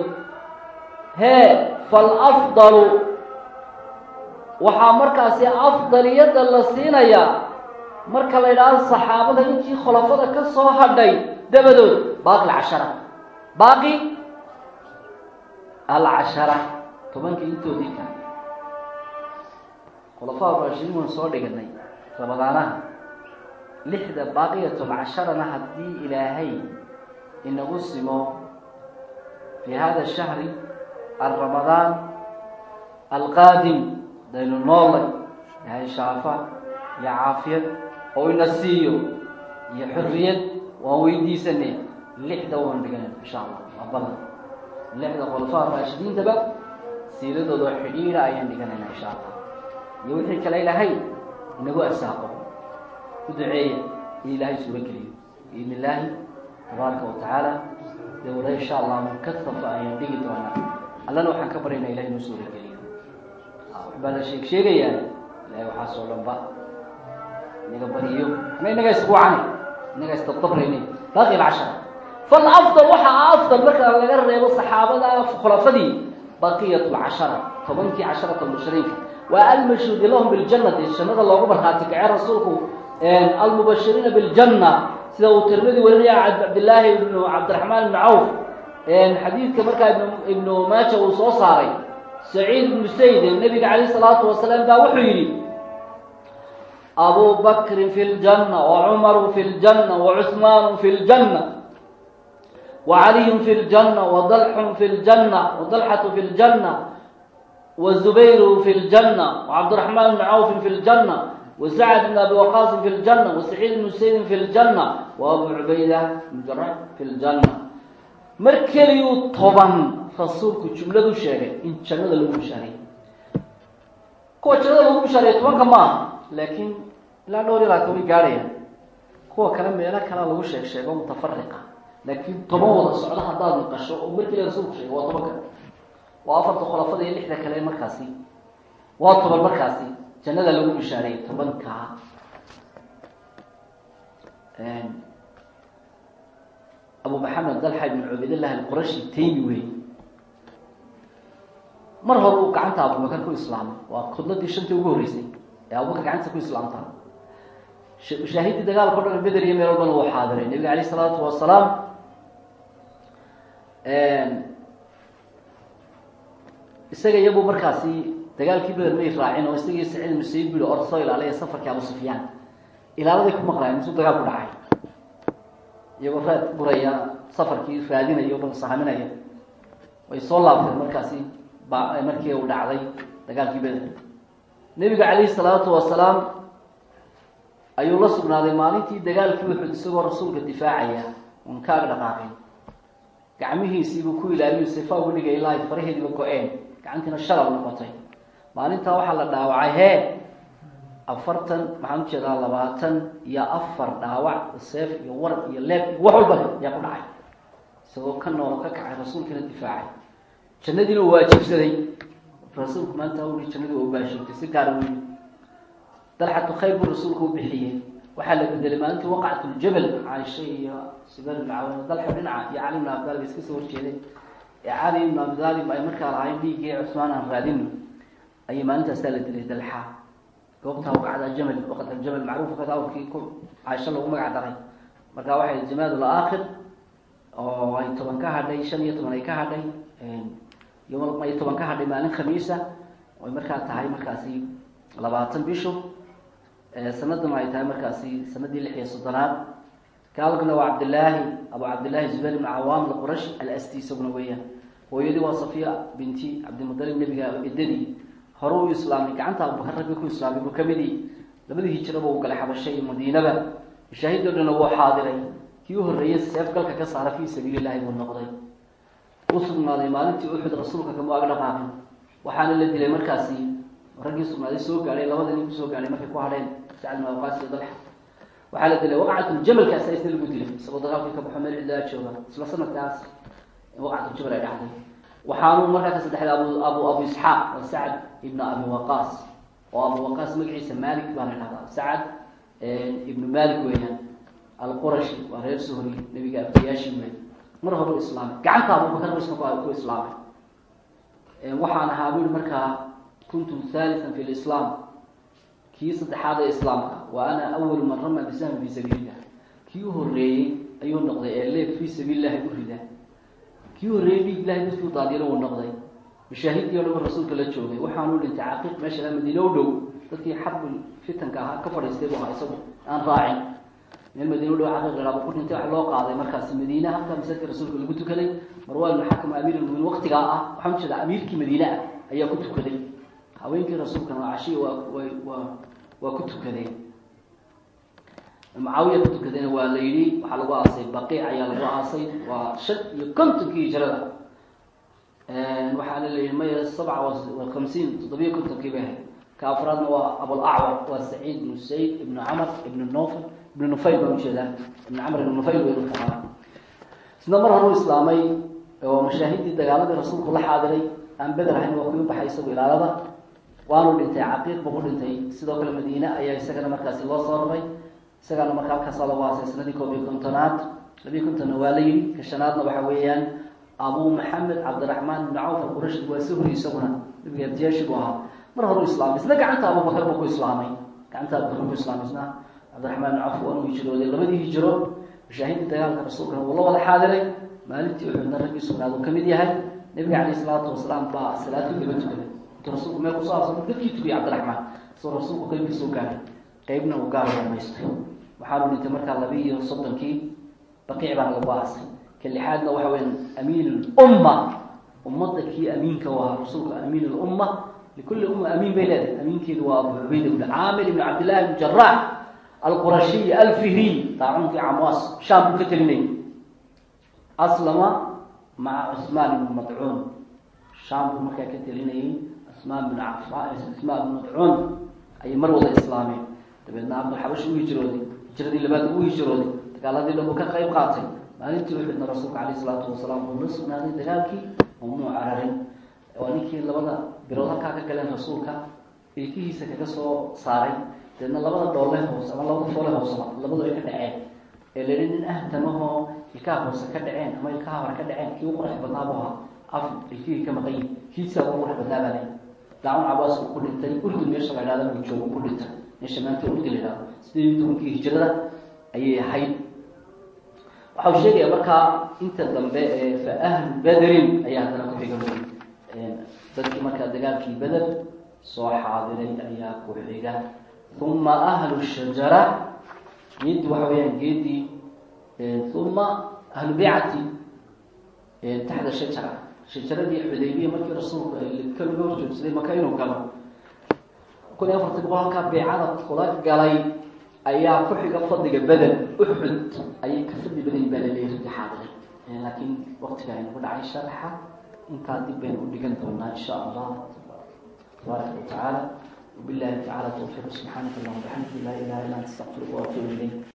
S1: hee falafdalu waxaa markaasi afdaliyadda la siinayaa marka la yidhaahdo saxaabada intii khulafada ka soo hadhay dabadood baaqi alcashara baaqi alcashara tobankii intoodii ka khulafaa raashidiin soo dhiganay ramadaanaha lixda baaqiyatu alcasharana haddii ilaahay inagu simo fi hada shahri alramadaan alqaadim daynu noolay yahay shaafa iyo caafiyad oo ina siiyo iyo xorriyad waan weydiisanay. lixda waan dhiganayna insha allah waa balan lixda khulafaa raashidiintaba siiradooda xidhiira ayaan dhiganayna insha allah iyo wixii kale ilahay inagu arsaaqo ku duceeya in ilaahay suuro geliyo biidn illaahi tabaaraka wa tacaala. Dawla insha allah mukasafa ayaan dhigi doonaa. Allana waxaan ka baryaynaa ilahay inuu suuro geliyo baa la sheeg sheegayaa ilahay waxaasoo dhan ba inaga bariyo ama inaga isbuucani inaga isdabdabrayni baaqi alcashara. Falafdal waxaa afdal marka laga reebo saxaabada khulafadii baqiyat lcashara tobankii casharata mubashiriinka waa almashhuudi lahum biljannati jannada loogu markhaati kacay rasuulku almubashiriina biljanna sida uu tirmidi warinaya cabdillaahi ibnu cabdiraxmaan ibnu cawf xadiidka markaa ibn ibnu maaja uu soo saaray saciid ibnu sayd nabiga calayh salaatu wasalaam baa wuxuu yidhi abu bakrin fi ljanna wacumaru fi ljanna wacuhmaanu fi ljanna wacaliyun fi ljanna wadalxun fi ljanna wadalxatu fi ljanna wazubayru fi ljanna wacabdiraxmaan ibnu cawfin fi ljanna وسعد بن أبي وقاص في الجنة وسعيد بن سيد في الجنة وأبو عبيدة بن جراح في الجنة مركليو طبعا رسولك جملة شيء إن جنة لو مشاري كو جنة لو مشاري طبعا كما لكن لا نوري لا توي قاريا كو كلام يلا كلام لو شيء شيء متفرقة لكن طبعا وضع سعودة حداد نقشه ومركلي رسولك waa afarta khulafada iyo lixda kale markaasi. Waa toban markaasi. Jannada lagu bishaareeyey tobankaa ehm, abu maxamed dalxa ibn cubaydillah alqurashi taymi wey. Mar hore uu gacanta abubakar ku islaamay. Waa khudladii shantii ugu horreysay ee abubakar gacanta ku islaamta. Mashaahidii dagaalka o dhan beder iyo meel walbana uu xaadirey nabiga alayh isalaatu wasalaam ehm, isaga iyagu markaasi dagaalkii beder may raacin oo isagii saciid musayib bui or soo ilaaliya safarkii abu sufyaan. Ilaaladay ku maqlaayeen misuu dagaal ku dhacay? Iyagoo raad guraya safarkii raadinaya o dhan sahaminaya way soo laabteen markaasi ba markii uu dhacday dagaalkii beder nebiga calayhi salaatu wasalaam ayuu la sugnaaday maalintii dagaalkii uxud isagoo rasuulka difaacaya un kaaga dhaqaaqay. Gacmihiisiibuu ku ilaaliyo sifa uga dhigay ilaa faraheediiba go-een gacantiina shalal noqotay. Maalintaa waxaa la dhaawacay hee afartan maxaan u jeedaa labaatan iyo afar dhaawac seef iyo warab iyo leeb iyo wax walba ayaa ku dhacay. Isagoo ka noolo ka kacay rasuulkiina difaacay. Jannadiina waajibsaday rasuulku maanta ui jannadii waa ubaashirtay si gaara weyni dalxatu khayr buu rasuulku bixiyey. Waxaa la bedelay maalintii waqacatuljabal caaisha iyo subayr ibn cawan dalxa dhinaca iyo cali ibn abdaalib iska soo horjeeday. ee cali ibn abdaalib ay markaa lahayn dhiiggii cusmaan aan raadino ayay maalintaasaa la dilay dalxa. Goobtaa waqacda jamal waqat aljamal macruufka awrkii ku caaisha lagu magac daray. Marka waxay jamaad laakhir oo ay toban ka hadhay shan iyo toban ay ka hadhay ay toban ka hadhay maalin khamiisa oy markaa tahay markaasi labaatan bishu sanaduna ay tahay markaasi sanadii lix iyo soddonaad kaalkuna waa cabdillaahi abu cabdillahi zubayr ibn cawaam alqurash alasti isaguna weeyaan. Hooyadii waa safiya binti cabdilmutalib nebiga edadii hore u islaamay gacanta abubakar raggi ku islaamay buu kamidii labadii hijiraba uu galay xabasho iyo madiinaba mashaahidoo dhana wuu xaadiray. Kii u horreeyey seef galka ka saara fii sabiilillahi buu noqday. U sugnaaday maalintii uxud rasuulka kama ag dhaqaaqin waxaana la dilay markaasi raggii sugnaaday soo gaadhay labada nin ku soo gaadhay markay ku hadheen sacd bin awqaas iyo dalxa waxaa la dilay waqcatuljamalkaas isna lagu dilay isagoo dagaalkii ka baxo meel cidlaa jooga isla sanadkaas waqcatuljamal ay dhacday waxaanu markaa ka saddexday abu abu abu isxaaq waa sacd ibna abi waqaas oo abu waqaas magaciisa malik baa la dhahdaa sacad ibnu malik weeyaan alqurashi waa reer suhri nabiga abtiyaashii wey mar hore u islaamay gacanta abubakar basna ku islaamay waxaan ahaa bui markaa kuntu thalithan fi lislaam kii saddexaad ee islaamka wa ana awalu man rama bisahmi fi sabiilillah kii horeeyey ayuu noqday ee leeg fii sabiilillahi u rida. Kii horreeyey dhiig ilahay dadkii u daadiyana uu noqday. Mashaahidii o dhan rasuulka la joogay. Waxaanu dhintay caqiiq meesha madiine u dhow dadkii xarbul fitanka ahaa ka fadhiistay bu ahaa isagu. Aan raacin. Meel madiine u dhow caqiiq laabu ku dhintay wax loo qaaday markaasi madiine halkaa masaajidka rasuulka lagu tukaday marwaan ibnu amiir lmuminiin waqtigaa ah. Waxaan ujeeda amiirkii madiine ah ayaa ku tukaday haweenkii rasuulkana waa wa waa waa ku tukadeen mucaawiya ku tukadayna waa la yidhi waxaa lagu aasay baqiic ayaa lagu aasay waa shan iyo kontonkii hijrada. Waxaa la leeyihi maya sabca hamsiin toddobiyo kontonkii bay ahayd. Ka afraadna waa abulacwar waa saciid ibnu sayd ibnu camar ibnu nofl ibnu nufayl baan u jeedaa ibnu camr ibnu nufayl wey markaa isna mar hore u islaamay oo mashaahidii dagaaladii rasuulku la xaadiray aan beder ahayn waa kuii baxay isagu ilaalada waanu dhintay caqiiq buu ku dhintay. Sidoo kale madiine ayaa isagana markaasi loo soo raray isagana marka halkaasa lagu aasay sanadii koob iyo kontonaad. Labiyo kontonna waa la yidhi ka shanaadna waxa weeyaan abu maxamed cabdiraxmaan ibn cawf alqurashi waa suhri isaguna. Nabiga abtiyashi buu ahaa. Mar hore u islaamay. Isna gacanta abubakar buu ku islaamay. Gacanta abubakar ku islaamay. Isna cabdiraxmaan ibn cawf waanu hijrooday labadii hijro. Mashaahidii dagaalka rasuulkana wuu la wada xaadiray. Maalintii uxudna raggii sugnaad uu ka mid yahay. Nabiga caleyh isalaatu wasalaam baa salaadii daba tukaday rasuulku meel ku soo aasano dadkii tukiyay cabdiraxmaan isagoo rasuulku qeybkii soo gaaray qeybna uu gaar dhamaystay waxaanu dhintay markaa laba iyo soddonkii baqiic baana lagu aasay ka waxa weya amiin lumma ummadda kii amiinka u rasuulka amiin lumma likulli umma amiin bay leedahay amiinkeedu waa abu cubayd ibnu caamir ibnu cabdillahi ibnu jaraax alqurashiy alfihriy daacunkii camwaas shaam buu ka telinayay aslama maca cusmaan ibnu madcuun shaam buu markaa ka telinayay asmaan binu cafaan asmaan ibnu madcuun ayay mar wada islaameen. Dabeedna abdulxabash u hijrooday hijradii labaad ugu hijrooday dagaaladii dhan ka qayb qaatay. Maalintii uxudna rasuulka caleyh isalaatu wasalaam uu la sugnaaday dagaalkii mamnuu cararin. Waa ninkii labada birood halkaa ka galeen rasuulka ilkihiisa kaga soo saaray. Dabeedna labada dhoole hoose ama labada foole hooseba labadu ay ka dhaceen. Ee la yihi nin ahtamahoo ilkaha hoose ka dhaceen ama ilkaha hore ka dhaceen kii u qurax badnaa buu ahaa. Af ilkihii ka maqan yihi kiisaa ugu qurax badnaa daacun cabaas uu ku dhintay urdun meesha la idhahda uu joogo ku dhintay. Meesha maanta urdi la yidhahdo sideed tobankii hijrada ayay ahayd. Waxau sheegaya markaa inta dambe fa ahlu bederin ayaa haddana ku xiga dadkii markaa dagaalkii beder soo xaadiray ayaa ku xiga. Uma ahlu shajara geedi waxa weyaan geedii uma ahlu beycati taxta shajara shajaradii xudaybiya markii rasuulku ka laga horjoogsaday maka inuu galo kun iyo afartan boqol beecada kula galay ayaa ku xiga fadliga beder uxud ayay ka fadli badan baa laleeyahy raggi xaadiray laakiin waqtiga aynagu dhacay sharaxa. Intaa dib baynu u dhigan doonaa insha allah. Tabaaraka watacaala wabillahi tacala tawfiiq. Subxaanaka allahuma bixamdika laa ilaha illa anta astaqfiruka waatuubu ilayk